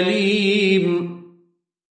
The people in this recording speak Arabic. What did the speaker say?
أليم